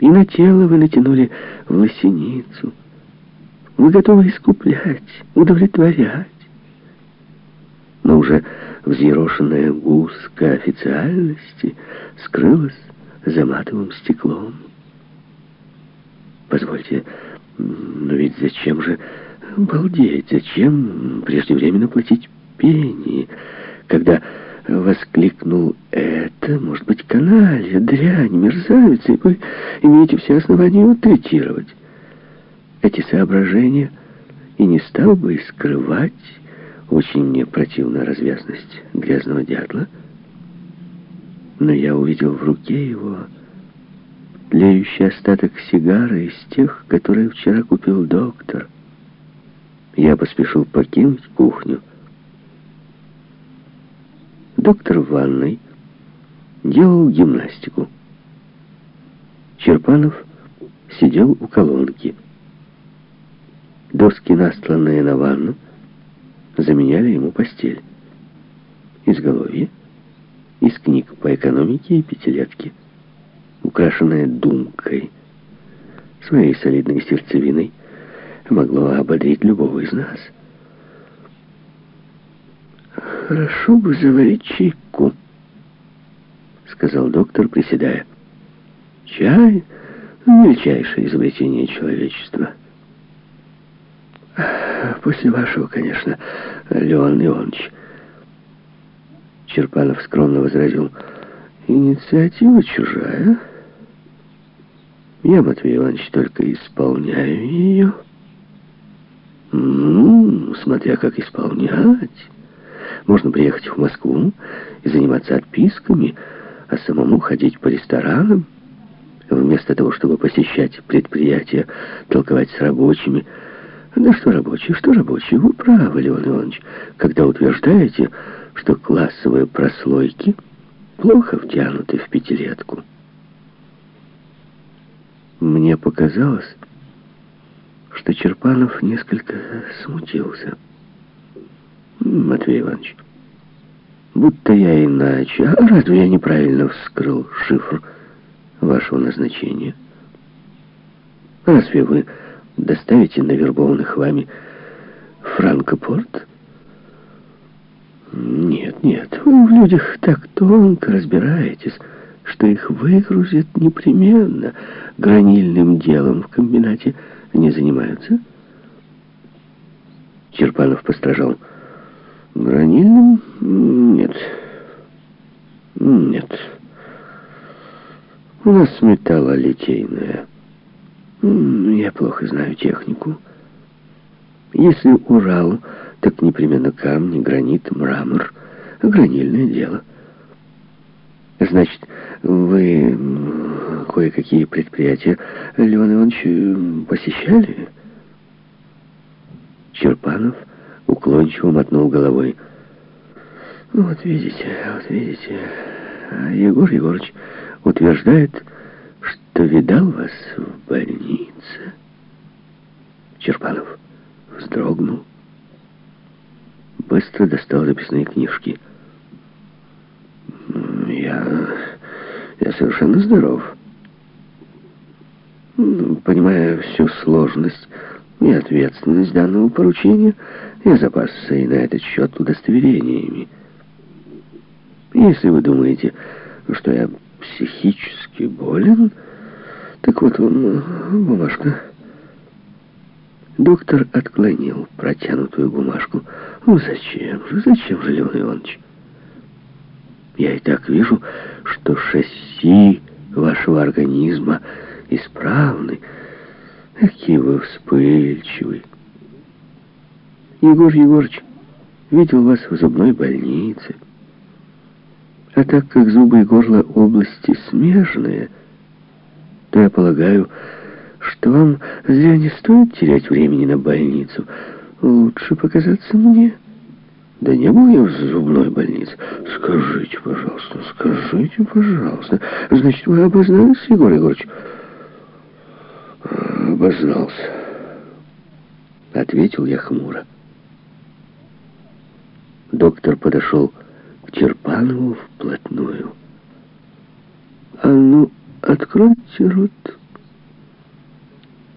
И на тело вы натянули лосиницу. Вы готовы искуплять, удовлетворять. Но уже взъерошенная гуска официальности скрылась за матовым стеклом. Позвольте, но ведь зачем же балдеть, зачем преждевременно платить пени, когда воскликнул это, может быть, каналья, дрянь, мерзавец, и вы имеете все основания его. Эти соображения и не стал бы скрывать очень мне противная развязность грязного дятла, но я увидел в руке его тлеющий остаток сигары из тех, которые вчера купил доктор. Я поспешил покинуть кухню. Доктор в ванной делал гимнастику. Черпанов сидел у колонки. Доски, настланные на ванну, заменяли ему постель. Изголовье из книг по экономике и пятилетки, украшенная думкой, своей солидной сердцевиной, могло ободрить любого из нас. «Хорошо бы заварить чайку», — сказал доктор, приседая. «Чай — мельчайшее изобретение человечества». «После вашего, конечно, Леон Леонович». Черпанов скромно возразил. «Инициатива чужая. Я, Матвей Иванович, только исполняю ее». «Ну, смотря как исполнять. Можно приехать в Москву и заниматься отписками, а самому ходить по ресторанам, вместо того, чтобы посещать предприятия, толковать с рабочими. Да что рабочие, что рабочие? Вы правы, Леон Иванович, когда утверждаете, что классовые прослойки плохо втянуты в пятилетку. Мне показалось, что Черпанов несколько смутился. Матвей Иванович, будто я иначе. А разве я неправильно вскрыл шифр вашего назначения? Разве вы доставите на вербованных вами Франкопорт? Нет, нет, вы в людях так тонко разбираетесь, что их выгрузят непременно. Гранильным делом в комбинате не занимаются? Черпанов постражал. Гранильным? Нет. Нет. У нас металлолитейная. Я плохо знаю технику. Если Урал, так непременно камни, гранит, мрамор. Гранильное дело. Значит, вы кое-какие предприятия, Леон Иванович, посещали? Черпанов уклончиво мотнул головой. Вот видите, вот видите, Егор Егорович утверждает, что видал вас в больнице. Черпанов вздрогнул. Быстро достал записные книжки. Я... я совершенно здоров. Понимая всю сложность и ответственность данного поручения, я запасся и на этот счет удостоверениями. Если вы думаете, что я психически болен, так вот вам бумажка. Доктор отклонил протянутую бумажку. Ну зачем же, зачем же, Леон Иванович? Я и так вижу, что шасси вашего организма исправны. Какие вы вспыльчивый. Егор Егорович видел вас в зубной больнице. А так как зубы и горло области смежные, то я полагаю, что вам зря не стоит терять времени на больницу. Лучше показаться мне. Да не был я в зубной больнице. Скажите, пожалуйста, скажите, пожалуйста. Значит, вы обознались, Егор Егорович? Обознался. Ответил я хмуро. Доктор подошел к Черпанову вплотную. «А ну, откройте рот!»